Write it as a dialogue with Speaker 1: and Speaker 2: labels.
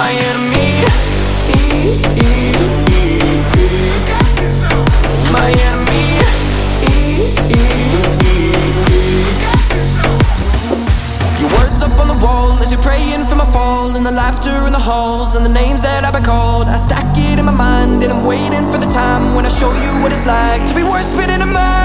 Speaker 1: my enemy. My enemy. Your words up on the wall as you're praying for my fall, and the laughter in the halls, and the names that I've been called. I stack it in my mind, and I'm waiting for the time when I show you what it's like to be worse in a mind.